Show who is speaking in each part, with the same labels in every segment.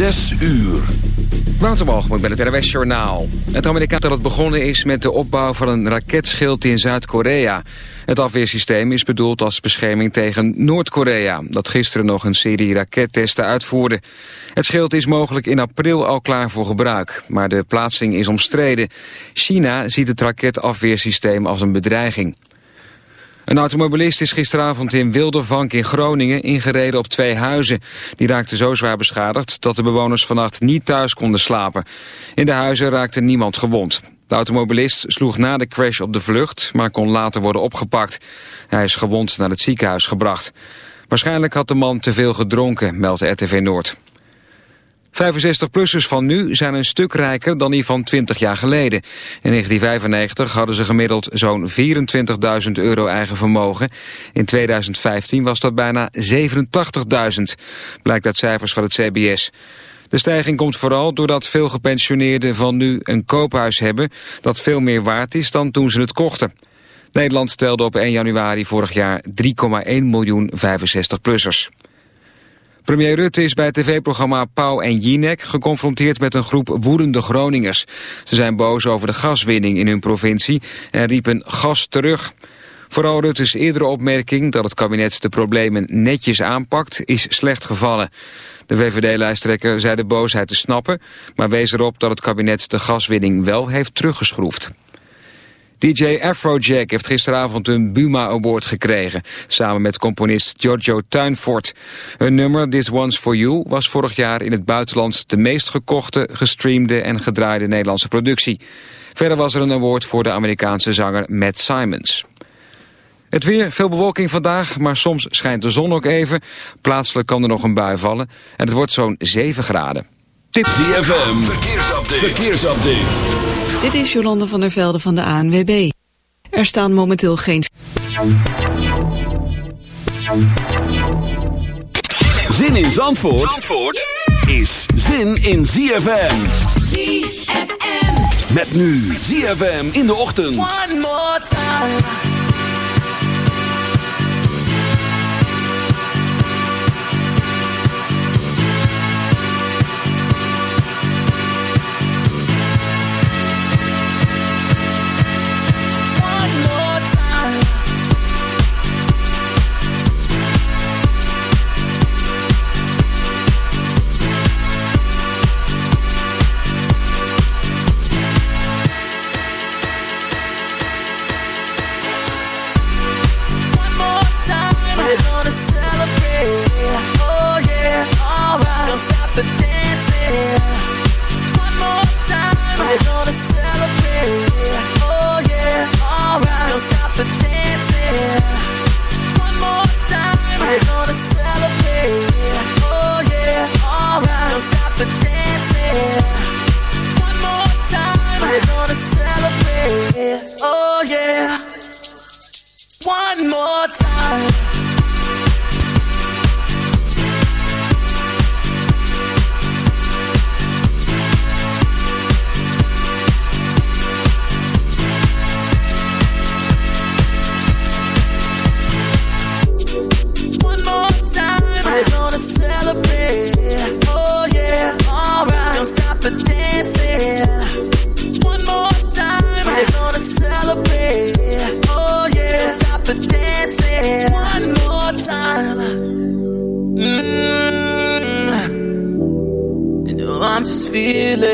Speaker 1: Zes uur. Waterbalgemoed bij het RWS Journaal. Het Amerikaan dat het begonnen is met de opbouw van een raketschild in Zuid-Korea. Het afweersysteem is bedoeld als bescherming tegen Noord-Korea... dat gisteren nog een serie rakettesten uitvoerde. Het schild is mogelijk in april al klaar voor gebruik, maar de plaatsing is omstreden. China ziet het raketafweersysteem als een bedreiging. Een automobilist is gisteravond in Wildervank in Groningen ingereden op twee huizen. Die raakten zo zwaar beschadigd dat de bewoners vannacht niet thuis konden slapen. In de huizen raakte niemand gewond. De automobilist sloeg na de crash op de vlucht, maar kon later worden opgepakt. Hij is gewond naar het ziekenhuis gebracht. Waarschijnlijk had de man te veel gedronken, meldt RTV Noord. 65-plussers van nu zijn een stuk rijker dan die van 20 jaar geleden. In 1995 hadden ze gemiddeld zo'n 24.000 euro eigen vermogen. In 2015 was dat bijna 87.000, blijkt uit cijfers van het CBS. De stijging komt vooral doordat veel gepensioneerden van nu een koophuis hebben... dat veel meer waard is dan toen ze het kochten. Nederland telde op 1 januari vorig jaar 3,1 miljoen 65-plussers. Premier Rutte is bij het tv-programma Pauw en Jinek geconfronteerd met een groep woedende Groningers. Ze zijn boos over de gaswinning in hun provincie en riepen gas terug. Vooral Rutte's eerdere opmerking dat het kabinet de problemen netjes aanpakt is slecht gevallen. De VVD-lijsttrekker zei de boosheid te snappen, maar wees erop dat het kabinet de gaswinning wel heeft teruggeschroefd. DJ Afrojack heeft gisteravond een Buma Award gekregen, samen met componist Giorgio Tuinfort. Hun nummer This One's For You was vorig jaar in het buitenland de meest gekochte, gestreamde en gedraaide Nederlandse productie. Verder was er een award voor de Amerikaanse zanger Matt Simons. Het weer, veel bewolking vandaag, maar soms schijnt de zon ook even. Plaatselijk kan er nog een bui vallen en het wordt zo'n 7 graden.
Speaker 2: Dit ZFM, verkeersupdate. verkeersupdate.
Speaker 3: Dit is Jolande van der Velde van de ANWB. Er staan momenteel geen...
Speaker 2: Zin in Zandvoort, Zandvoort is zin in ZFM.
Speaker 4: ZFM.
Speaker 2: Met nu ZFM in de ochtend.
Speaker 4: One more time.
Speaker 5: high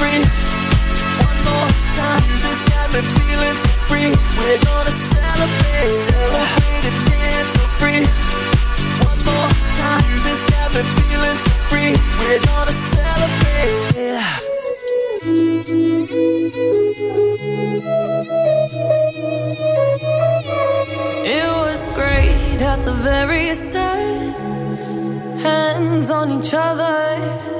Speaker 4: free. One more time. Music's got me feeling so free. We're gonna celebrate, celebrate free. One more time. Music's got me feeling so free. We're gonna celebrate.
Speaker 6: It was great at the very start. Hands on each other.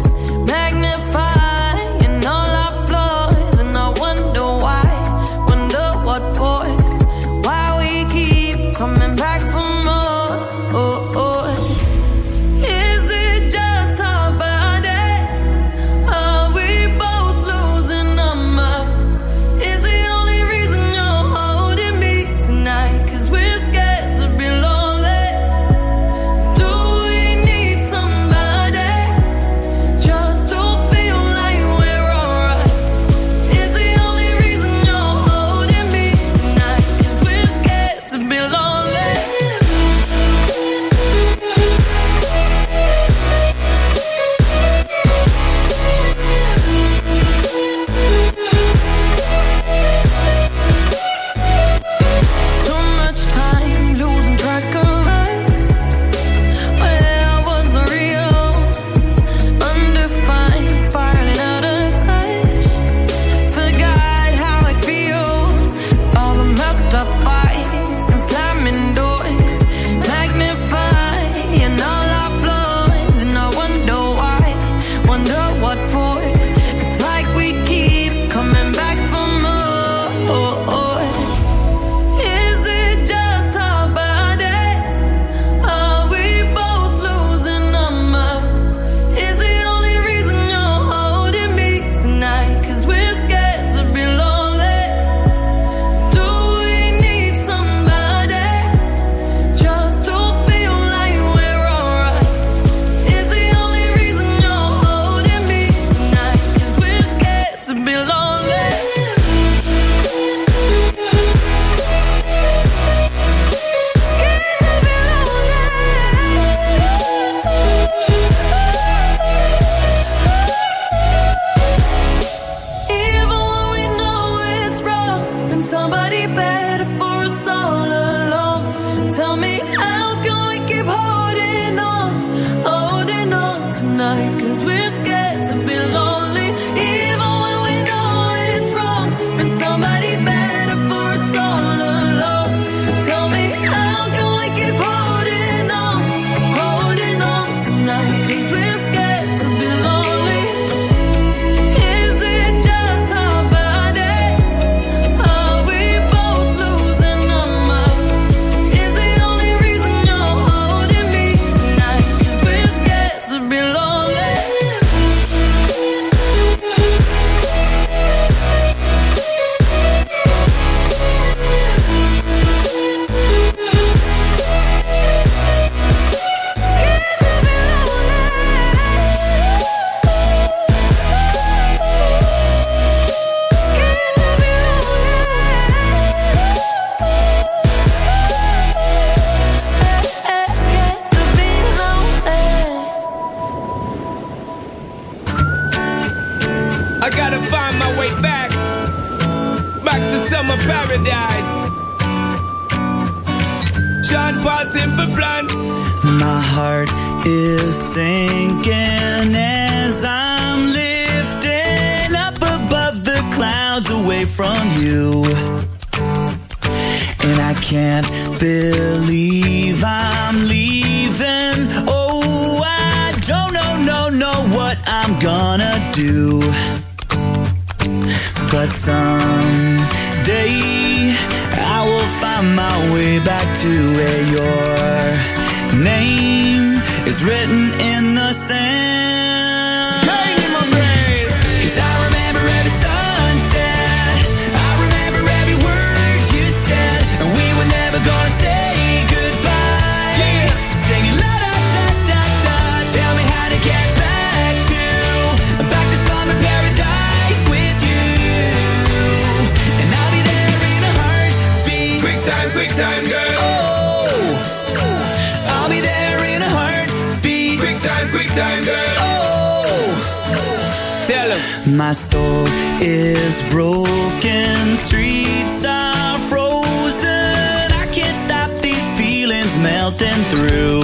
Speaker 5: melting through,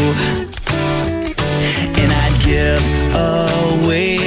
Speaker 5: and I'd give away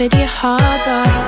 Speaker 7: You
Speaker 8: harbor.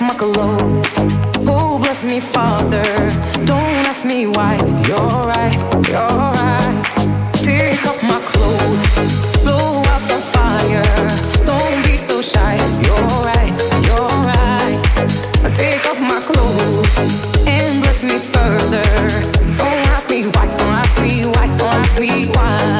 Speaker 9: My clothes. Oh, bless me, Father. Don't ask me why. You're right, you're right. Take off my clothes, blow out the fire. Don't be so shy. You're right, you're right. Take off my clothes and bless me further. Don't ask me why, don't ask me why, don't ask me why.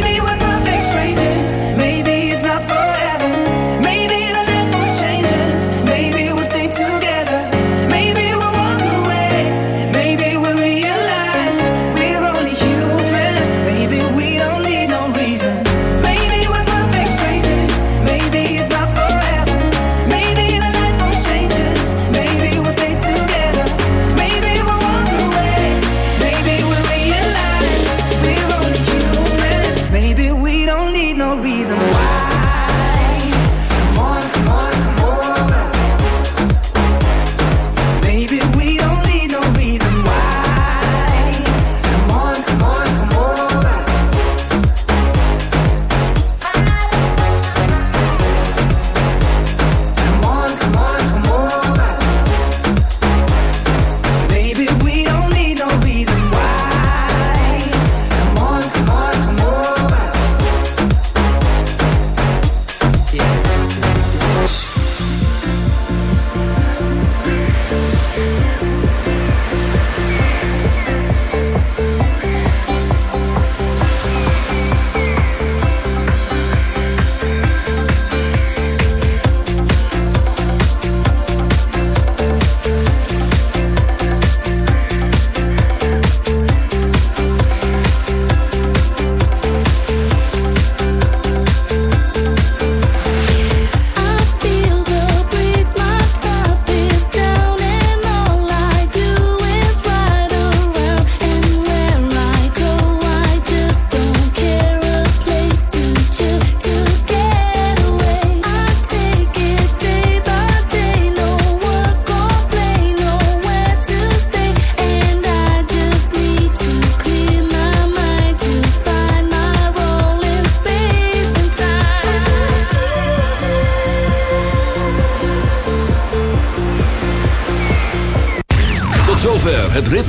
Speaker 9: baby, we're